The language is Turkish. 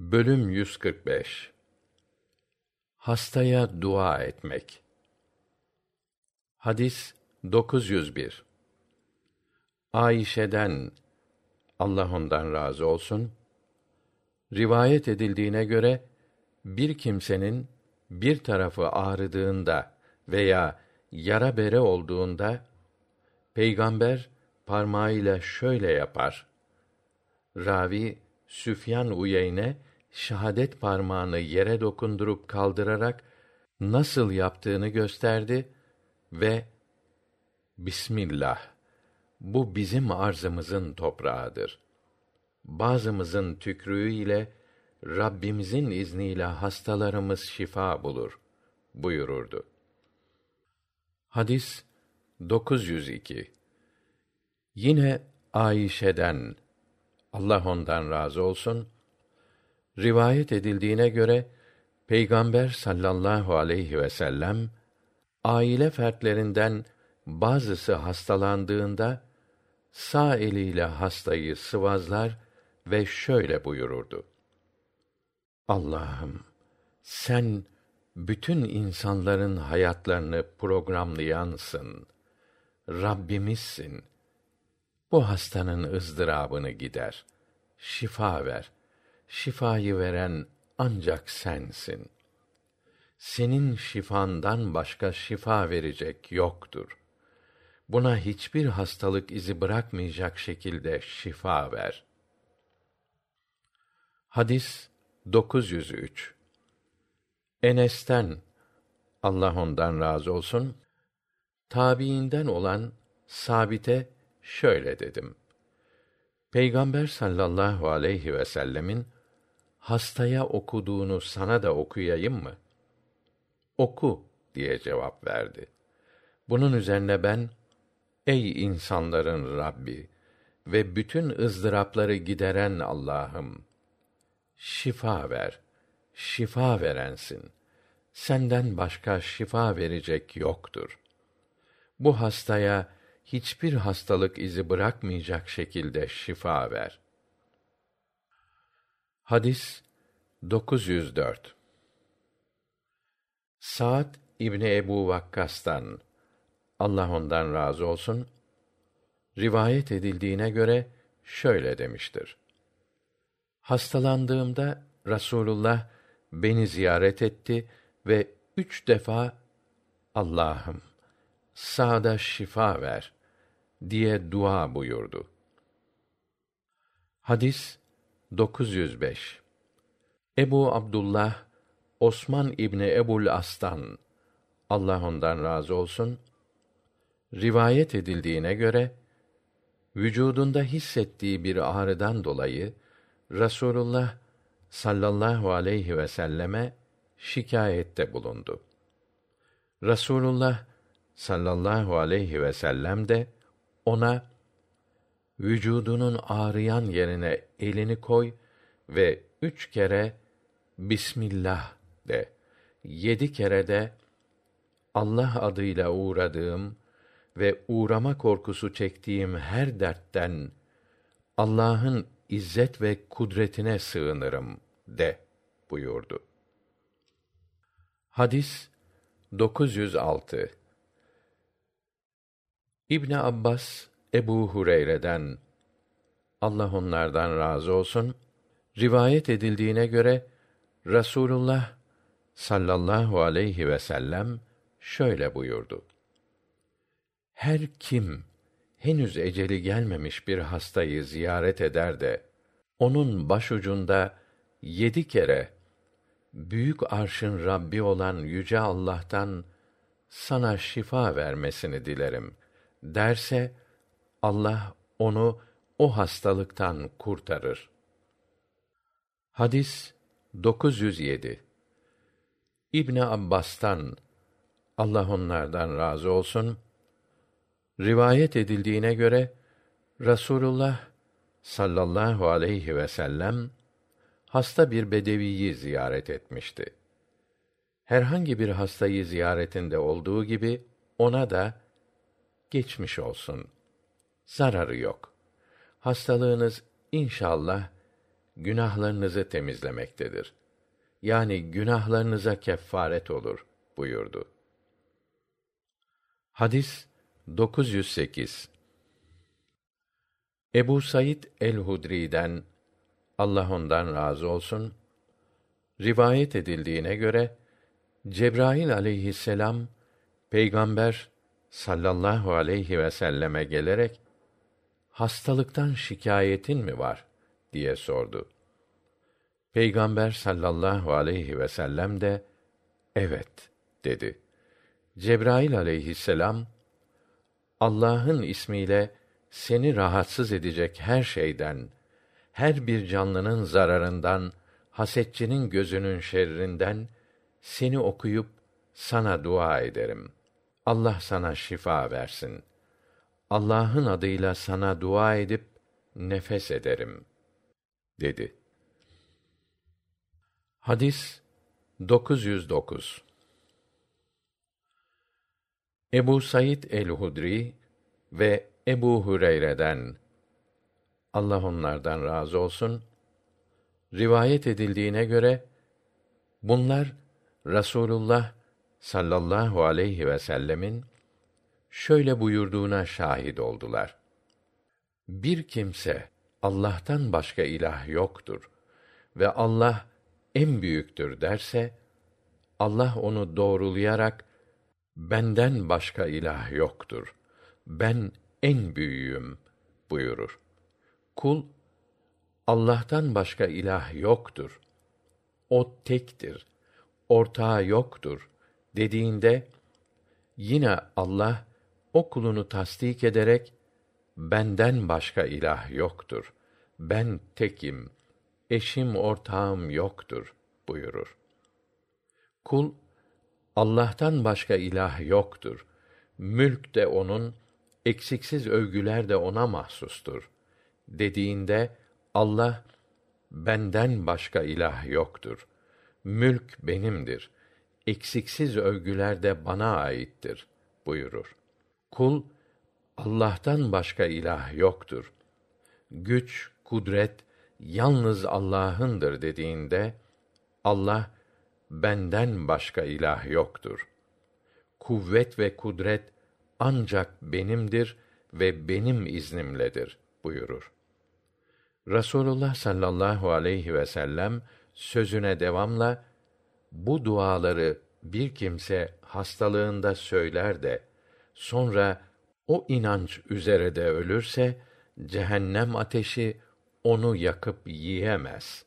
Bölüm 145 Hastaya dua etmek. Hadis 901. Ayşe'den Allah ondan razı olsun rivayet edildiğine göre bir kimsenin bir tarafı ağrıdığında veya yara bere olduğunda peygamber parmağıyla şöyle yapar. Ravi Süfyan Uyeyne şahadet parmağını yere dokundurup kaldırarak nasıl yaptığını gösterdi ve Bismillah bu bizim arzımızın toprağıdır. Bazımızın tükrüğü ile Rabbimizin izniyle hastalarımız şifa bulur buyururdu. Hadis 902 Yine Ayşe'den Allah ondan razı olsun rivayet edildiğine göre Peygamber sallallahu aleyhi ve sellem aile fertlerinden bazısı hastalandığında sağ eliyle hastayı sıvazlar ve şöyle buyururdu. Allah'ım sen bütün insanların hayatlarını programlayansın. Rabbimizsin. Bu hastanın ızdırabını gider. Şifa ver. Şifayı veren ancak sensin. Senin şifandan başka şifa verecek yoktur. Buna hiçbir hastalık izi bırakmayacak şekilde şifa ver. Hadis 903 Enes'ten Allah ondan razı olsun tabiinden olan Sabite şöyle dedim. Peygamber sallallahu aleyhi ve sellemin hastaya okuduğunu sana da okuyayım mı? Oku diye cevap verdi. Bunun üzerine ben ey insanların Rabbi ve bütün ızdırapları gideren Allah'ım şifa ver. Şifa verensin. Senden başka şifa verecek yoktur. Bu hastaya hiçbir hastalık izi bırakmayacak şekilde şifa ver. Hadis 904 Saat İbni Ebu Vakkas'tan Allah ondan razı olsun rivayet edildiğine göre şöyle demiştir. Hastalandığımda Rasulullah beni ziyaret etti ve üç defa Allah'ım sağda şifa ver diye dua buyurdu. Hadis 905 Ebu Abdullah Osman İbni Ebul As'tan Allah ondan razı olsun rivayet edildiğine göre vücudunda hissettiği bir ağrıdan dolayı Rasulullah sallallahu aleyhi ve selleme şikayette bulundu. Rasulullah sallallahu aleyhi ve sellem de ona vücudunun ağrıyan yerine elini koy ve üç kere Bismillah de. Yedi kere de Allah adıyla uğradığım ve uğrama korkusu çektiğim her dertten Allah'ın izzet ve kudretine sığınırım de buyurdu. Hadis 906 İbn Abbas Ebu Hureyre'den Allah onlardan razı olsun rivayet edildiğine göre Rasulullah sallallahu aleyhi ve sellem şöyle buyurdu. Her kim henüz eceli gelmemiş bir hastayı ziyaret eder de onun başucunda yedi kere büyük arşın Rabbi olan yüce Allah'tan sana şifa vermesini dilerim derse Allah onu o hastalıktan kurtarır. Hadis 907 İbn Abbas'tan Allah onlardan razı olsun rivayet edildiğine göre Rasulullah sallallahu aleyhi ve sellem hasta bir bedeviyi ziyaret etmişti. Herhangi bir hastayı ziyaretinde olduğu gibi ona da geçmiş olsun. Zararı yok. Hastalığınız inşallah günahlarınızı temizlemektedir. Yani günahlarınıza kefaret olur buyurdu. Hadis 908 Ebu Said el-Hudri'den Allah ondan razı olsun rivayet edildiğine göre Cebrail aleyhisselam peygamber sallallahu aleyhi ve selleme gelerek hastalıktan şikayetin mi var diye sordu. Peygamber sallallahu aleyhi ve sellem de evet dedi. Cebrail aleyhisselam Allah'ın ismiyle seni rahatsız edecek her şeyden, her bir canlının zararından, hasetçinin gözünün şerrinden seni okuyup sana dua ederim. Allah sana şifa versin. Allah'ın adıyla sana dua edip nefes ederim dedi. Hadis 909 Ebu Said el-Hudri ve Ebu Hureyre'den Allah onlardan razı olsun rivayet edildiğine göre bunlar Rasulullah sallallahu aleyhi ve sellemin şöyle buyurduğuna şahit oldular. Bir kimse Allah'tan başka ilah yoktur ve Allah en büyüktür derse Allah onu doğrulayarak benden başka ilah yoktur. Ben en büyüğüm buyurur. Kul Allah'tan başka ilah yoktur. O tektir. Ortağı yoktur dediğinde yine Allah o kulunu tasdik ederek benden başka ilah yoktur. Ben tekim. Eşim ortağım yoktur buyurur. Kul Allah'tan başka ilah yoktur. Mülk de onun, eksiksiz övgüler de ona mahsustur. Dediğinde Allah benden başka ilah yoktur. Mülk benimdir. Eksiksiz övgüler de bana aittir buyurur. Kul Allah'tan başka ilah yoktur. Güç, kudret yalnız Allah'ındır dediğinde Allah benden başka ilah yoktur. Kuvvet ve kudret ancak benimdir ve benim iznimledir buyurur. Rasulullah sallallahu aleyhi ve sellem sözüne devamla bu duaları bir kimse hastalığında söyler de sonra o inanç üzere de ölürse cehennem ateşi onu yakıp yiyemez